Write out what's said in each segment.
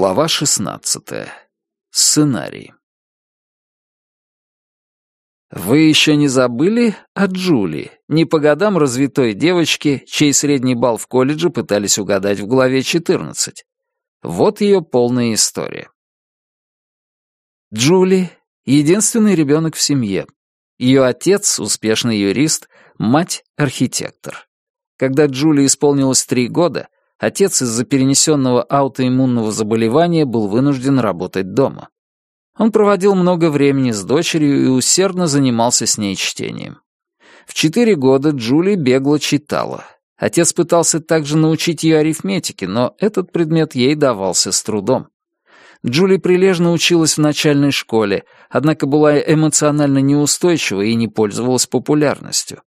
Глава 16. Сценарий. Вы еще не забыли о Джули, не по годам развитой девочке, чей средний балл в колледже пытались угадать в главе 14. Вот ее полная история. Джули — единственный ребенок в семье. Ее отец — успешный юрист, мать — архитектор. Когда Джули исполнилось три года — отец из-за перенесенного аутоиммунного заболевания был вынужден работать дома. Он проводил много времени с дочерью и усердно занимался с ней чтением. В четыре года Джули бегло читала. Отец пытался также научить ее арифметике, но этот предмет ей давался с трудом. Джули прилежно училась в начальной школе, однако была эмоционально неустойчива и не пользовалась популярностью.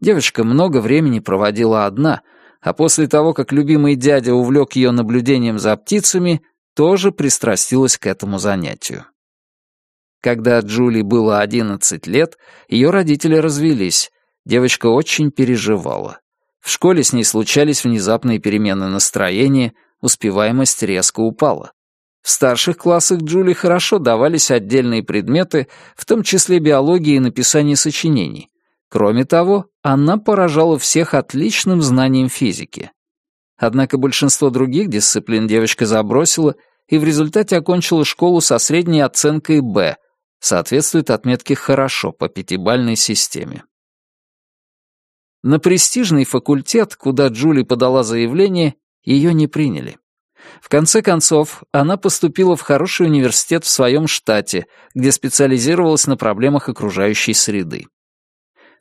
Девочка много времени проводила одна, а после того, как любимый дядя увлек ее наблюдением за птицами, тоже пристрастилась к этому занятию. Когда Джули было 11 лет, ее родители развелись. Девочка очень переживала. В школе с ней случались внезапные перемены настроения, успеваемость резко упала. В старших классах Джули хорошо давались отдельные предметы, в том числе биология и написание сочинений. Кроме того, она поражала всех отличным знанием физики. Однако большинство других дисциплин девочка забросила и в результате окончила школу со средней оценкой «Б», соответствует отметке «хорошо» по пятибалльной системе. На престижный факультет, куда Джули подала заявление, ее не приняли. В конце концов, она поступила в хороший университет в своем штате, где специализировалась на проблемах окружающей среды.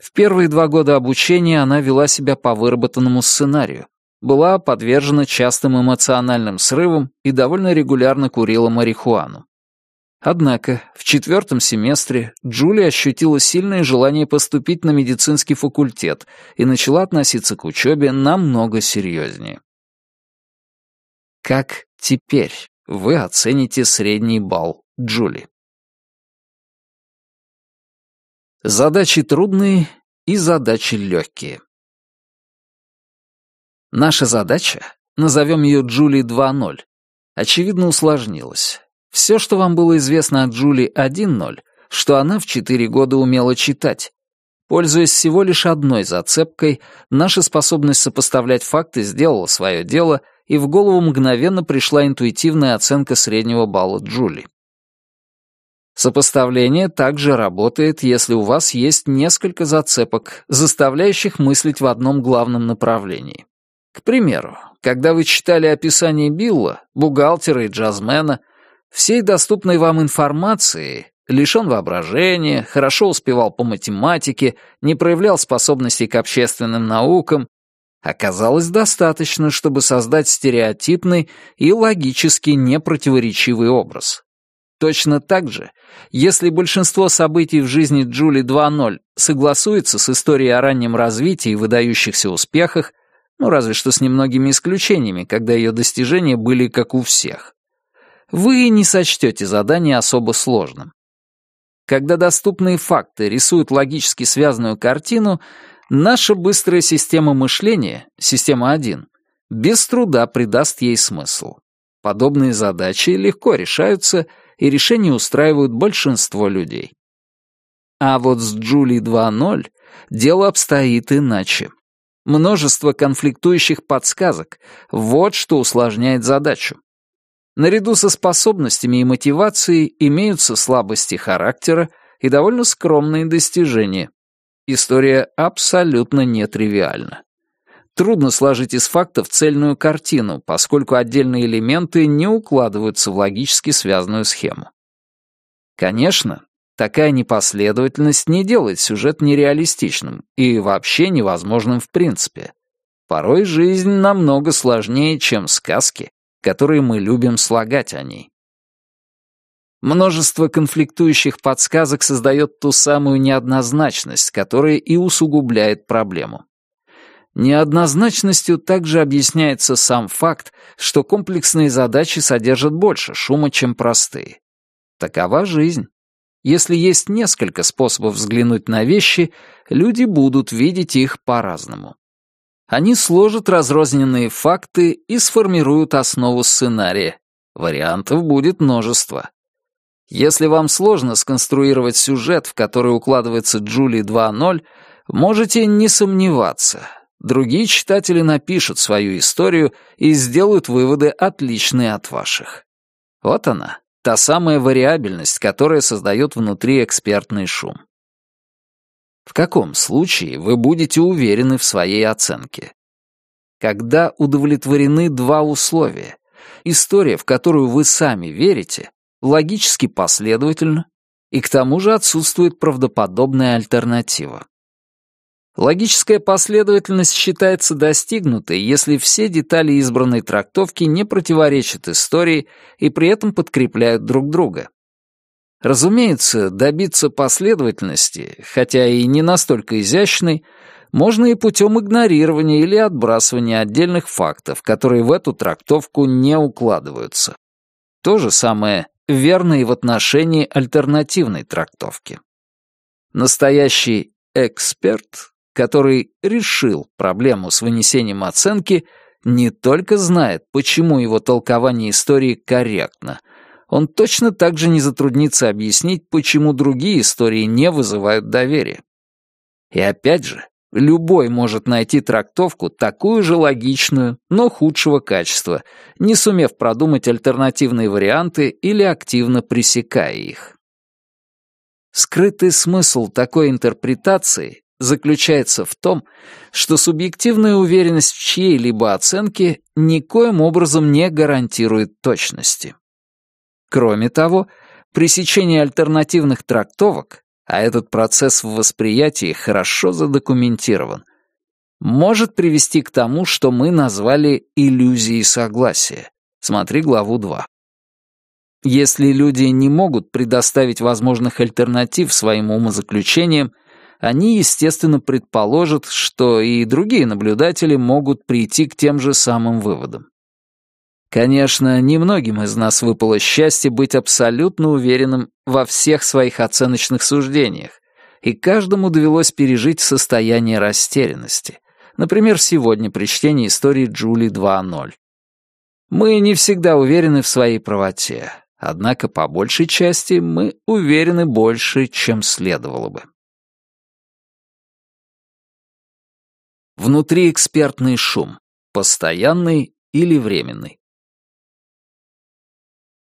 В первые два года обучения она вела себя по выработанному сценарию, была подвержена частым эмоциональным срывам и довольно регулярно курила марихуану. Однако в четвертом семестре Джулия ощутила сильное желание поступить на медицинский факультет и начала относиться к учебе намного серьезнее. Как теперь вы оцените средний балл Джули? Задачи трудные и задачи легкие. Наша задача, назовем ее Джули 2.0, очевидно усложнилась. Все, что вам было известно о Джули 1.0, что она в 4 года умела читать. Пользуясь всего лишь одной зацепкой, наша способность сопоставлять факты сделала свое дело, и в голову мгновенно пришла интуитивная оценка среднего балла Джули. Сопоставление также работает, если у вас есть несколько зацепок, заставляющих мыслить в одном главном направлении. К примеру, когда вы читали описание Билла, бухгалтера и джазмена, всей доступной вам информации, лишен воображения, хорошо успевал по математике, не проявлял способностей к общественным наукам, оказалось достаточно, чтобы создать стереотипный и логически непротиворечивый образ. Точно так же, если большинство событий в жизни Джули 2.0 согласуется с историей о раннем развитии и выдающихся успехах, ну разве что с немногими исключениями, когда ее достижения были как у всех, вы не сочтете задание особо сложным. Когда доступные факты рисуют логически связанную картину, наша быстрая система мышления, система 1, без труда придаст ей смысл. Подобные задачи легко решаются — и решения устраивают большинство людей. А вот с Джули 2.0 дело обстоит иначе. Множество конфликтующих подсказок — вот что усложняет задачу. Наряду со способностями и мотивацией имеются слабости характера и довольно скромные достижения. История абсолютно нетривиальна. Трудно сложить из фактов цельную картину, поскольку отдельные элементы не укладываются в логически связанную схему. Конечно, такая непоследовательность не делает сюжет нереалистичным и вообще невозможным в принципе. Порой жизнь намного сложнее, чем сказки, которые мы любим слагать о ней. Множество конфликтующих подсказок создает ту самую неоднозначность, которая и усугубляет проблему. Неоднозначностью также объясняется сам факт, что комплексные задачи содержат больше шума, чем простые. Такова жизнь. Если есть несколько способов взглянуть на вещи, люди будут видеть их по-разному. Они сложат разрозненные факты и сформируют основу сценария, Вариантов будет множество. Если вам сложно сконструировать сюжет, в который укладывается Джули 2.0, можете не сомневаться. Другие читатели напишут свою историю и сделают выводы, отличные от ваших. Вот она, та самая вариабельность, которая создает внутри экспертный шум. В каком случае вы будете уверены в своей оценке? Когда удовлетворены два условия. История, в которую вы сами верите, логически последовательна, и к тому же отсутствует правдоподобная альтернатива. Логическая последовательность считается достигнутой, если все детали избранной трактовки не противоречат истории и при этом подкрепляют друг друга. Разумеется, добиться последовательности, хотя и не настолько изящной, можно и путем игнорирования или отбрасывания отдельных фактов, которые в эту трактовку не укладываются. То же самое верно и в отношении альтернативной трактовки. Настоящий эксперт, который решил проблему с вынесением оценки, не только знает, почему его толкование истории корректно — он точно так же не затруднится объяснить, почему другие истории не вызывают доверия. И опять же, любой может найти трактовку такую же логичную, но худшего качества, не сумев продумать альтернативные варианты или активно пресекая их. Скрытый смысл такой интерпретации заключается в том, что субъективная уверенность в чьей-либо оценке никоим образом не гарантирует точности. Кроме того, пресечение альтернативных трактовок, а этот процесс в восприятии хорошо задокументирован, может привести к тому, что мы назвали иллюзией согласия. Смотри главу 2. Если люди не могут предоставить возможных альтернатив своим умозаключениям, они, естественно, предположат, что и другие наблюдатели могут прийти к тем же самым выводам. Конечно, немногим из нас выпало счастье быть абсолютно уверенным во всех своих оценочных суждениях, и каждому довелось пережить состояние растерянности. Например, сегодня при чтении истории Джули 2.0. Мы не всегда уверены в своей правоте, однако по большей части мы уверены больше, чем следовало бы. Внутриэкспертный шум. Постоянный или временный.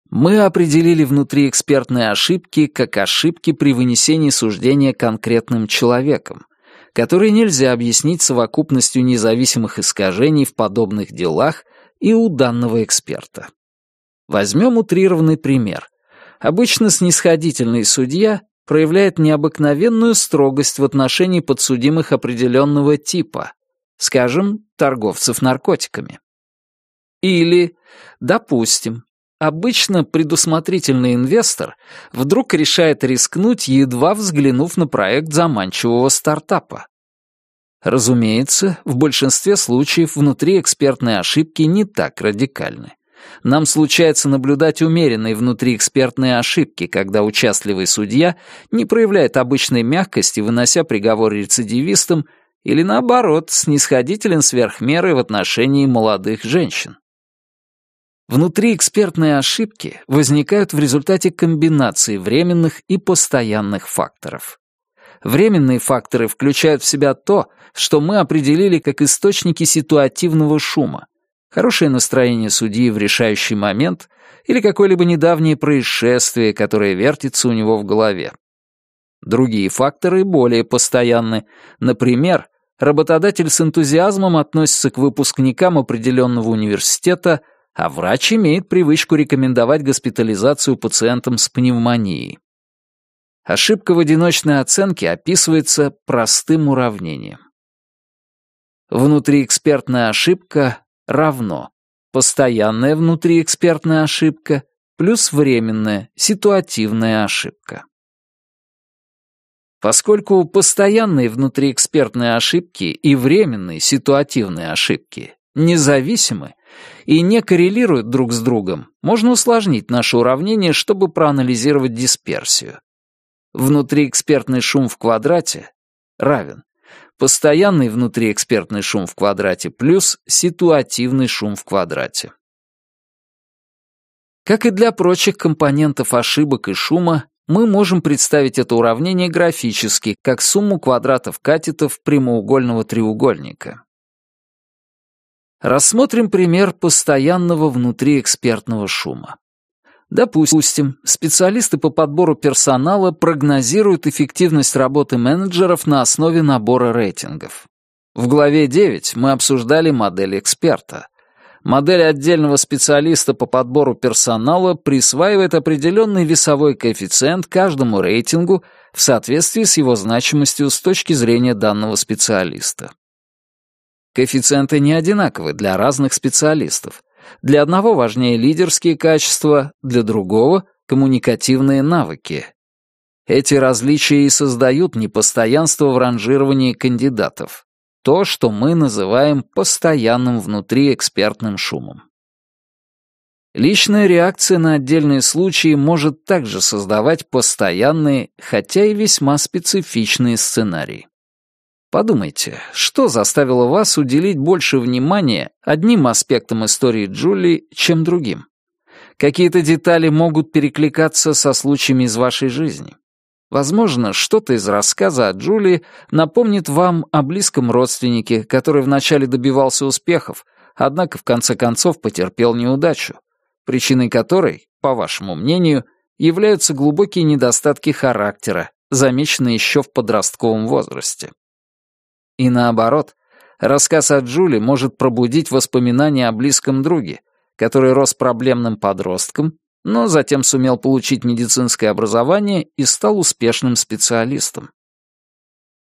Мы определили внутриэкспертные ошибки как ошибки при вынесении суждения конкретным человеком, которые нельзя объяснить совокупностью независимых искажений в подобных делах и у данного эксперта. Возьмем утрированный пример. Обычно снисходительный судья проявляет необыкновенную строгость в отношении подсудимых определенного типа, скажем, торговцев наркотиками. Или, допустим, Обычно предусмотрительный инвестор вдруг решает рискнуть, едва взглянув на проект заманчивого стартапа. Разумеется, в большинстве случаев внутри экспертные ошибки не так радикальны. Нам случается наблюдать умеренные внутриэкспертные ошибки, когда участливый судья не проявляет обычной мягкости, вынося приговор рецидивистам, или наоборот, снисходителен сверх меры в отношении молодых женщин. Внутриэкспертные ошибки возникают в результате комбинации временных и постоянных факторов. Временные факторы включают в себя то, что мы определили как источники ситуативного шума, хорошее настроение судьи в решающий момент или какое-либо недавнее происшествие, которое вертится у него в голове. Другие факторы более постоянны. Например, работодатель с энтузиазмом относится к выпускникам определенного университета – а врач имеет привычку рекомендовать госпитализацию пациентам с пневмонией. Ошибка в одиночной оценке описывается простым уравнением. Внутриэкспертная ошибка равно постоянная внутриэкспертная ошибка плюс временная ситуативная ошибка. Поскольку постоянные внутриэкспертные ошибки и временные ситуативные ошибки независимы, и не коррелируют друг с другом, можно усложнить наше уравнение, чтобы проанализировать дисперсию. Внутриэкспертный шум в квадрате равен постоянный внутриэкспертный шум в квадрате плюс ситуативный шум в квадрате. Как и для прочих компонентов ошибок и шума, мы можем представить это уравнение графически, как сумму квадратов катетов прямоугольного треугольника. Рассмотрим пример постоянного внутриэкспертного шума. Допустим, специалисты по подбору персонала прогнозируют эффективность работы менеджеров на основе набора рейтингов. В главе 9 мы обсуждали модель эксперта. Модель отдельного специалиста по подбору персонала присваивает определенный весовой коэффициент каждому рейтингу в соответствии с его значимостью с точки зрения данного специалиста. Коэффициенты не одинаковы для разных специалистов, для одного важнее лидерские качества, для другого — коммуникативные навыки. Эти различия и создают непостоянство в ранжировании кандидатов. То, что мы называем постоянным внутриэкспертным шумом. Личная реакция на отдельные случаи может также создавать постоянные, хотя и весьма специфичные сценарии. Подумайте, что заставило вас уделить больше внимания одним аспектам истории Джули, чем другим? Какие-то детали могут перекликаться со случаями из вашей жизни. Возможно, что-то из рассказа о Джули напомнит вам о близком родственнике, который вначале добивался успехов, однако в конце концов потерпел неудачу, причиной которой, по вашему мнению, являются глубокие недостатки характера, замеченные еще в подростковом возрасте. И наоборот, рассказ о Джули может пробудить воспоминания о близком друге, который рос проблемным подростком, но затем сумел получить медицинское образование и стал успешным специалистом.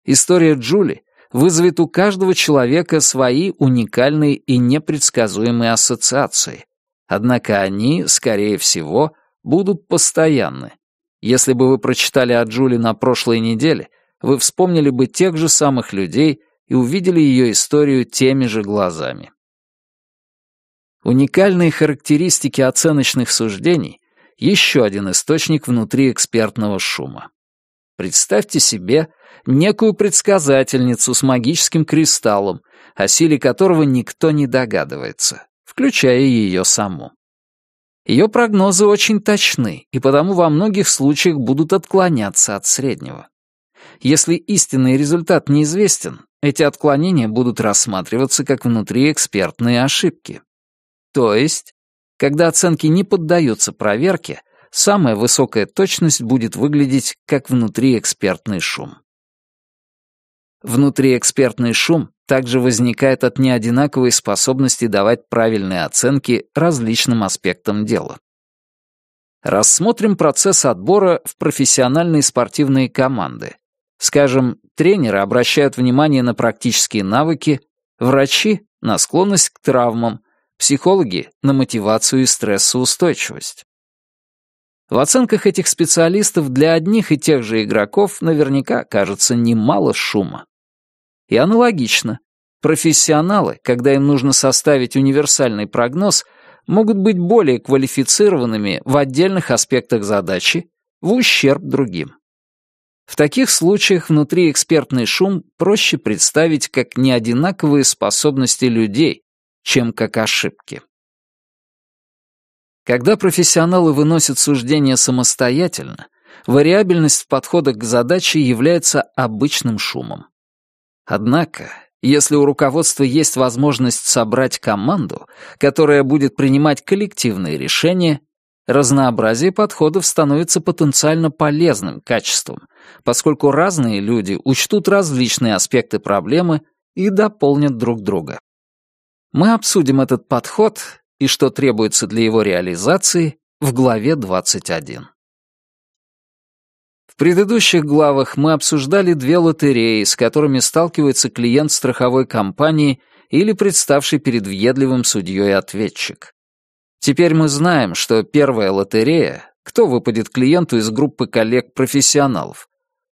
История Джули вызовет у каждого человека свои уникальные и непредсказуемые ассоциации, однако они, скорее всего, будут постоянны. Если бы вы прочитали о Джули на прошлой неделе, вы вспомнили бы тех же самых людей и увидели ее историю теми же глазами. Уникальные характеристики оценочных суждений — еще один источник внутриэкспертного шума. Представьте себе некую предсказательницу с магическим кристаллом, о силе которого никто не догадывается, включая ее саму. Ее прогнозы очень точны, и потому во многих случаях будут отклоняться от среднего. Если истинный результат неизвестен, эти отклонения будут рассматриваться как внутриэкспертные ошибки. То есть, когда оценки не поддаются проверке, самая высокая точность будет выглядеть как внутриэкспертный шум. Внутриэкспертный шум также возникает от неодинаковой способности давать правильные оценки различным аспектам дела. Рассмотрим процесс отбора в профессиональные спортивные команды, Скажем, тренеры обращают внимание на практические навыки, врачи — на склонность к травмам, психологи — на мотивацию и стрессоустойчивость. В оценках этих специалистов для одних и тех же игроков наверняка кажется немало шума. И аналогично. Профессионалы, когда им нужно составить универсальный прогноз, могут быть более квалифицированными в отдельных аспектах задачи в ущерб другим. В таких случаях внутри экспертный шум проще представить как неодинаковые способности людей, чем как ошибки. Когда профессионалы выносят суждения самостоятельно, вариабельность в подходах к задаче является обычным шумом. Однако, если у руководства есть возможность собрать команду, которая будет принимать коллективные решения, разнообразие подходов становится потенциально полезным качеством, поскольку разные люди учтут различные аспекты проблемы и дополнят друг друга. Мы обсудим этот подход и что требуется для его реализации в главе 21. В предыдущих главах мы обсуждали две лотереи, с которыми сталкивается клиент страховой компании или представший перед въедливым судьей ответчик. Теперь мы знаем, что первая лотерея, кто выпадет клиенту из группы коллег-профессионалов,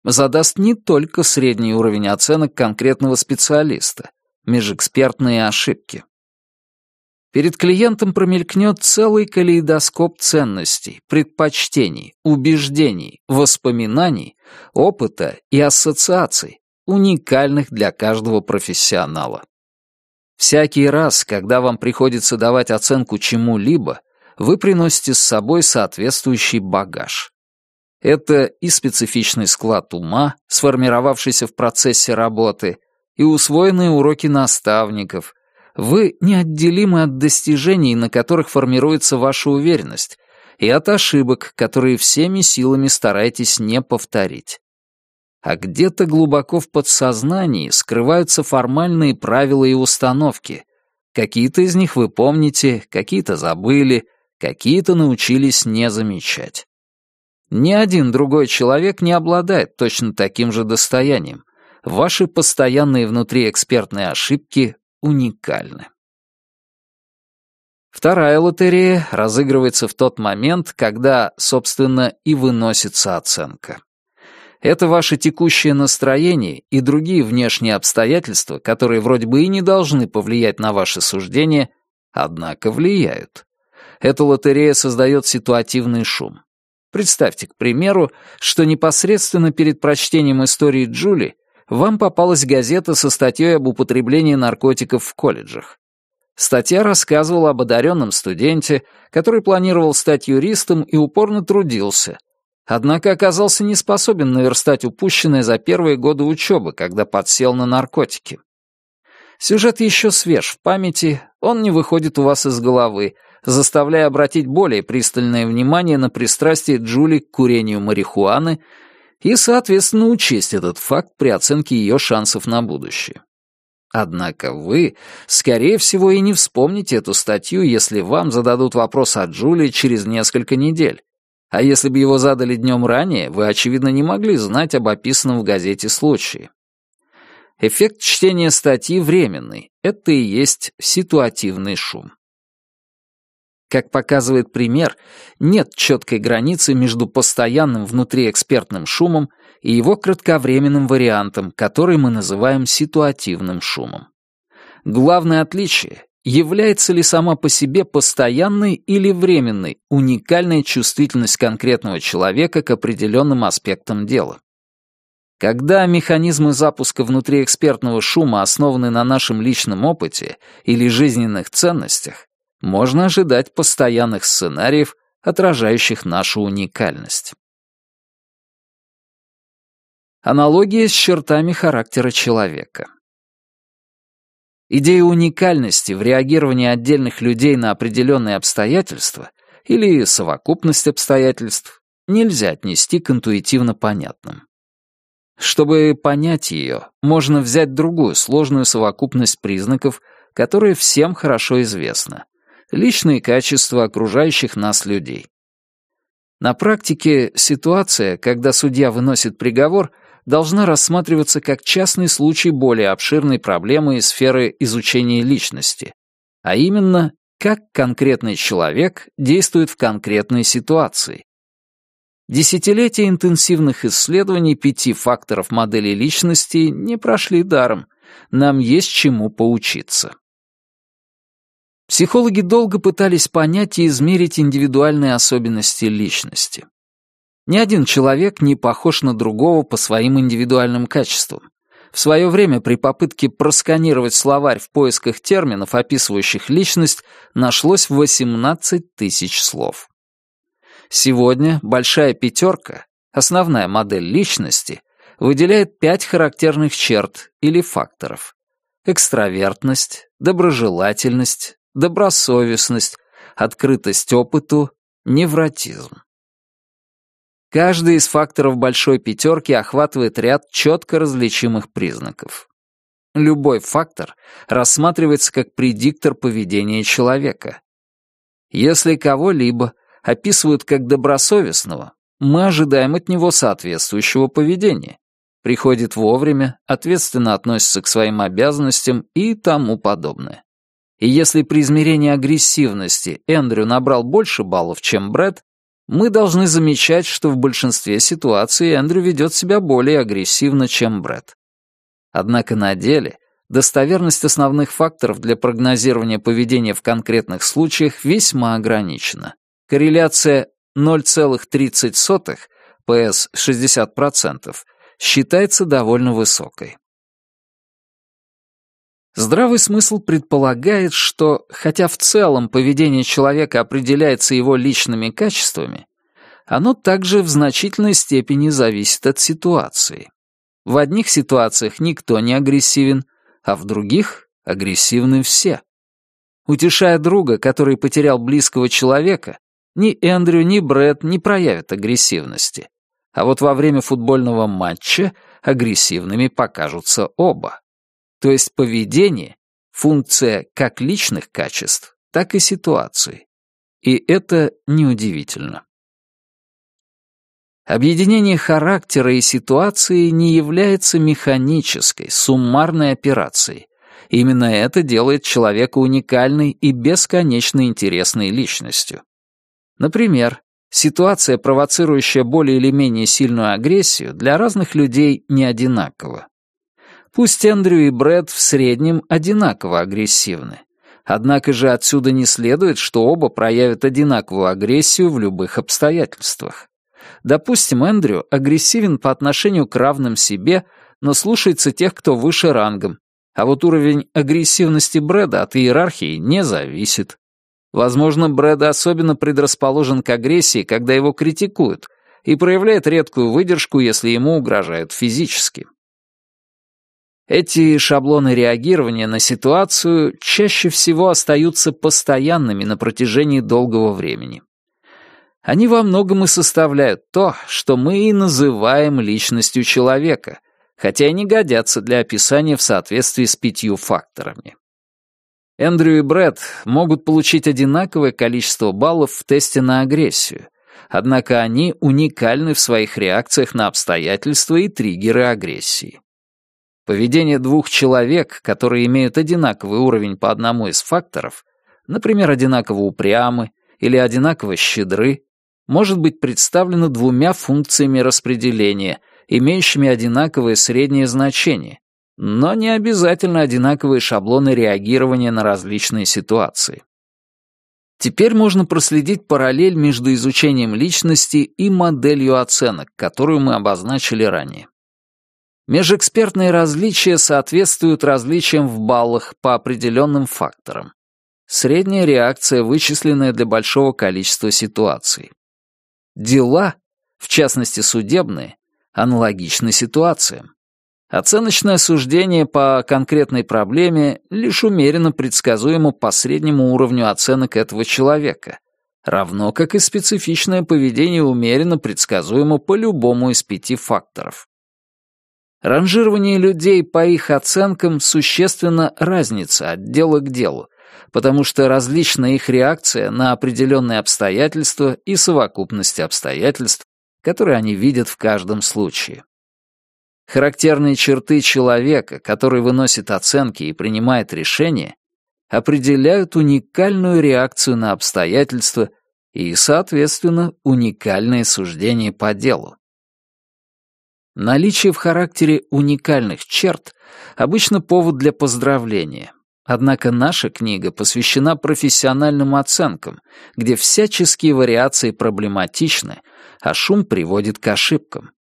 задаст не только средний уровень оценок конкретного специалиста, межэкспертные ошибки. Перед клиентом промелькнет целый калейдоскоп ценностей, предпочтений, убеждений, воспоминаний, опыта и ассоциаций, уникальных для каждого профессионала. Всякий раз, когда вам приходится давать оценку чему-либо, вы приносите с собой соответствующий багаж. Это и специфичный склад ума, сформировавшийся в процессе работы, и усвоенные уроки наставников. Вы неотделимы от достижений, на которых формируется ваша уверенность, и от ошибок, которые всеми силами стараетесь не повторить. А где-то глубоко в подсознании скрываются формальные правила и установки. Какие-то из них вы помните, какие-то забыли, какие-то научились не замечать. Ни один другой человек не обладает точно таким же достоянием. Ваши постоянные внутриэкспертные ошибки уникальны. Вторая лотерея разыгрывается в тот момент, когда, собственно, и выносится оценка. Это ваше текущее настроение и другие внешние обстоятельства, которые вроде бы и не должны повлиять на ваше суждение, однако влияют. Эта лотерея создает ситуативный шум. Представьте, к примеру, что непосредственно перед прочтением истории Джули вам попалась газета со статьей об употреблении наркотиков в колледжах. Статья рассказывала об одаренном студенте, который планировал стать юристом и упорно трудился, однако оказался не способен наверстать упущенное за первые годы учебы, когда подсел на наркотики. Сюжет еще свеж в памяти, он не выходит у вас из головы, заставляя обратить более пристальное внимание на пристрастие Джули к курению марихуаны и, соответственно, учесть этот факт при оценке ее шансов на будущее. Однако вы, скорее всего, и не вспомните эту статью, если вам зададут вопрос о Джули через несколько недель. А если бы его задали днем ранее, вы, очевидно, не могли знать об описанном в газете случае. Эффект чтения статьи временный. Это и есть ситуативный шум. Как показывает пример, нет четкой границы между постоянным внутриэкспертным шумом и его кратковременным вариантом, который мы называем ситуативным шумом. Главное отличие — является ли сама по себе постоянной или временной уникальная чувствительность конкретного человека к определенным аспектам дела. Когда механизмы запуска внутриэкспертного шума основаны на нашем личном опыте или жизненных ценностях, можно ожидать постоянных сценариев, отражающих нашу уникальность. Аналогия с чертами характера человека. Идея уникальности в реагировании отдельных людей на определенные обстоятельства или совокупность обстоятельств нельзя отнести к интуитивно понятным. Чтобы понять ее, можно взять другую сложную совокупность признаков, которая всем хорошо известна, личные качества окружающих нас людей. На практике ситуация, когда судья выносит приговор, должна рассматриваться как частный случай более обширной проблемы из сферы изучения личности, а именно, как конкретный человек действует в конкретной ситуации. Десятилетия интенсивных исследований пяти факторов модели личности не прошли даром. Нам есть чему поучиться. Психологи долго пытались понять и измерить индивидуальные особенности личности. Ни один человек не похож на другого по своим индивидуальным качествам. В свое время при попытке просканировать словарь в поисках терминов, описывающих личность, нашлось 18 тысяч слов. Сегодня большая пятерка, основная модель личности, выделяет пять характерных черт или факторов. Экстравертность, доброжелательность, добросовестность, открытость опыту, невротизм. Каждый из факторов большой пятерки охватывает ряд четко различимых признаков. Любой фактор рассматривается как предиктор поведения человека. Если кого-либо описывают как добросовестного, мы ожидаем от него соответствующего поведения. Приходит вовремя, ответственно относится к своим обязанностям и тому подобное. И если при измерении агрессивности Эндрю набрал больше баллов, чем Брэд, мы должны замечать, что в большинстве ситуаций Эндрю ведет себя более агрессивно, чем Брэд. Однако на деле достоверность основных факторов для прогнозирования поведения в конкретных случаях весьма ограничена. Корреляция 0,30 ps 60% считается довольно высокой. Здравый смысл предполагает, что, хотя в целом поведение человека определяется его личными качествами, оно также в значительной степени зависит от ситуации. В одних ситуациях никто не агрессивен, а в других агрессивны все. Утешая друга, который потерял близкого человека, ни Эндрю, ни Брэд не проявят агрессивности. А вот во время футбольного матча агрессивными покажутся оба. То есть поведение — функция как личных качеств, так и ситуации. И это неудивительно. Объединение характера и ситуации не является механической, суммарной операцией. Именно это делает человека уникальной и бесконечно интересной личностью. Например, ситуация, провоцирующая более или менее сильную агрессию, для разных людей не одинакова. Пусть Эндрю и Брэд в среднем одинаково агрессивны. Однако же отсюда не следует, что оба проявят одинаковую агрессию в любых обстоятельствах. Допустим, Эндрю агрессивен по отношению к равным себе, но слушается тех, кто выше рангом, а вот уровень агрессивности Брэда от иерархии не зависит. Возможно, Брэд особенно предрасположен к агрессии, когда его критикуют, и проявляет редкую выдержку, если ему угрожают физически. Эти шаблоны реагирования на ситуацию чаще всего остаются постоянными на протяжении долгого времени. Они во многом и составляют то, что мы и называем личностью человека, хотя и не годятся для описания в соответствии с пятью факторами. Эндрю и Брэд могут получить одинаковое количество баллов в тесте на агрессию, однако они уникальны в своих реакциях на обстоятельства и триггеры агрессии. Поведение двух человек, которые имеют одинаковый уровень по одному из факторов, например, одинаково упрямы или одинаково щедры, может быть представлено двумя функциями распределения, имеющими одинаковое среднее значение, но не обязательно одинаковые шаблоны реагирования на различные ситуации. Теперь можно проследить параллель между изучением личности и моделью оценок, которую мы обозначили ранее. Межэкспертные различия соответствуют различиям в баллах по определенным факторам. Средняя реакция, вычисленная для большого количества ситуаций. Дела, в частности судебные, аналогичны ситуациям. Оценочное суждение по конкретной проблеме лишь умеренно предсказуемо по среднему уровню оценок этого человека, равно как и специфичное поведение умеренно предсказуемо по любому из пяти факторов. Ранжирование людей по их оценкам существенно разнится от дела к делу, потому что различна их реакция на определенные обстоятельства и совокупность обстоятельств, которые они видят в каждом случае. Характерные черты человека, который выносит оценки и принимает решения, определяют уникальную реакцию на обстоятельства и, соответственно, уникальные суждения по делу. Наличие в характере уникальных черт обычно повод для поздравления, Однако наша книга посвящена профессиональным оценкам, где всяческие вариации проблематичны, а шум приводит к ошибкам.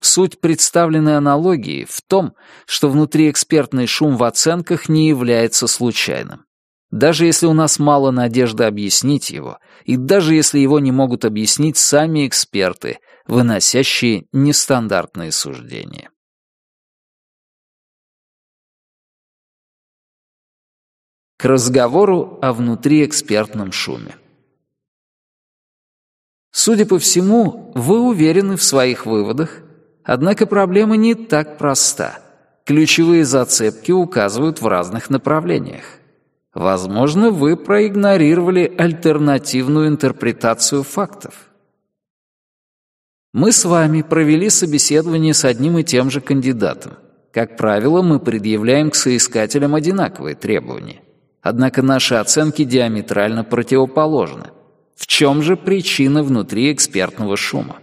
Суть представленной аналогии в том, что внутриэкспертный шум в оценках не является случайным. Даже если у нас мало надежды объяснить его, и даже если его не могут объяснить сами эксперты, выносящие нестандартные суждения. К разговору о внутриэкспертном шуме. Судя по всему, вы уверены в своих выводах, однако проблема не так проста. Ключевые зацепки указывают в разных направлениях. Возможно, вы проигнорировали альтернативную интерпретацию фактов. Мы с вами провели собеседование с одним и тем же кандидатом. Как правило, мы предъявляем к соискателям одинаковые требования. Однако наши оценки диаметрально противоположны. В чем же причина внутри экспертного шума?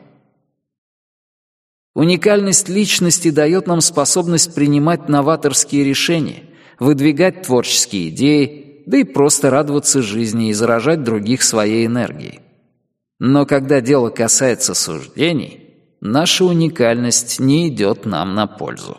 Уникальность личности дает нам способность принимать новаторские решения, выдвигать творческие идеи, да и просто радоваться жизни и заражать других своей энергией. Но когда дело касается суждений, наша уникальность не идет нам на пользу.